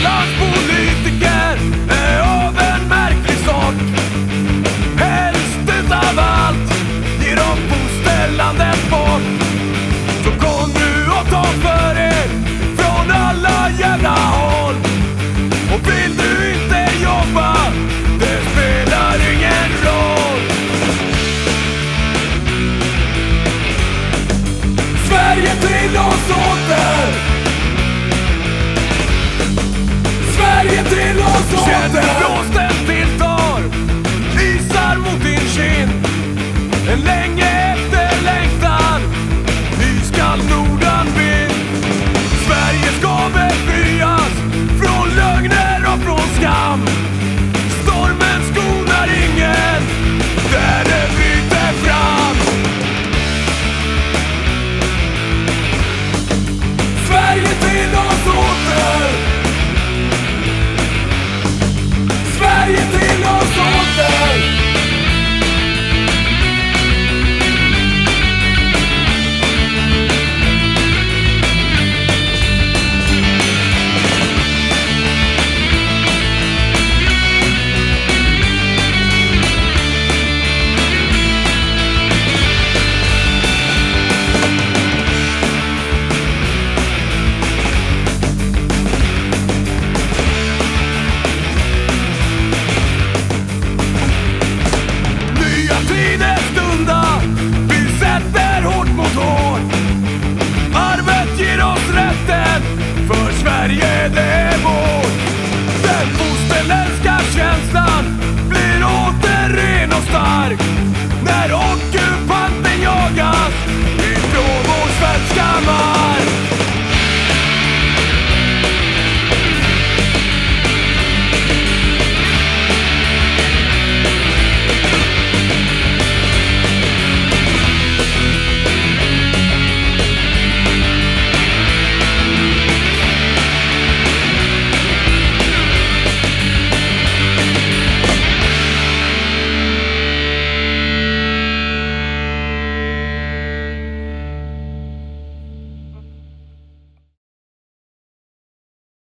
à por everything is Sverige det är.